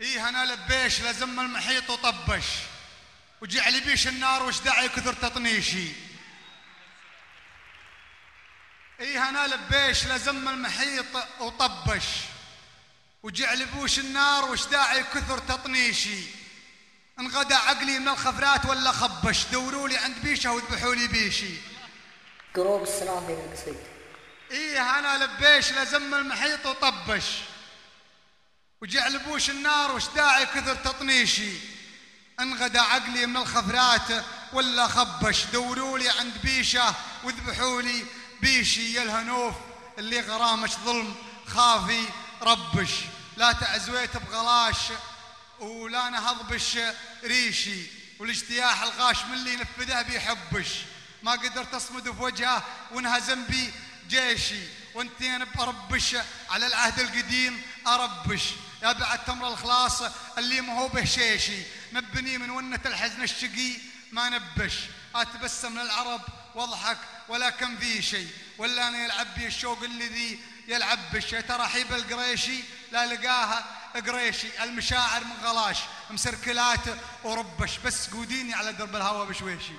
إيه أنا لبيش لزم المحيط وطبش. وجعل بيش النار وش داعي كثر تطنيشي. إيه أنا لبيش لزم المحيط وطبش. وجعل بوش النار وش داعي كثر تطنيشي. انغدى عقلي من الخفرات ولا خبش. دوروا لي عند بيشه وذبحوا لي بيشي. قروب السلام بين القصيد إيه أنا لبيش لزم المحيط وطبش. وجعل بوش النار وش داعي كثر تطنيشي؟ انغدى عقلي من الخفرات ولا خبش دوروا لي عند بيشه وذبحوا لي بيشي يا الهنوف اللي غرامش ظلم خافي ربش. لا تعزويت بغلاش ولا نهضبش ريشي والاجتياح الغاش من اللي نفذه بيحبش. ما قدرت اصمد في وجهه وانهزم بي جيشي وانتين بربش على العهد القديم اربش. يا بعد تمر الخلاص اللي ما هو بهشيشي نبني من ونة الحزن الشقي. ما نبش. أتبسم للعرب واضحك ولا كان في شيء. ولا أنا يلعب بي الشوق الذي يلعب بش ترحيب القريشي لا لقاها قريشي. المشاعر من غلاش. مسركلات وربش. بس قوديني على درب الهوى بشويشي.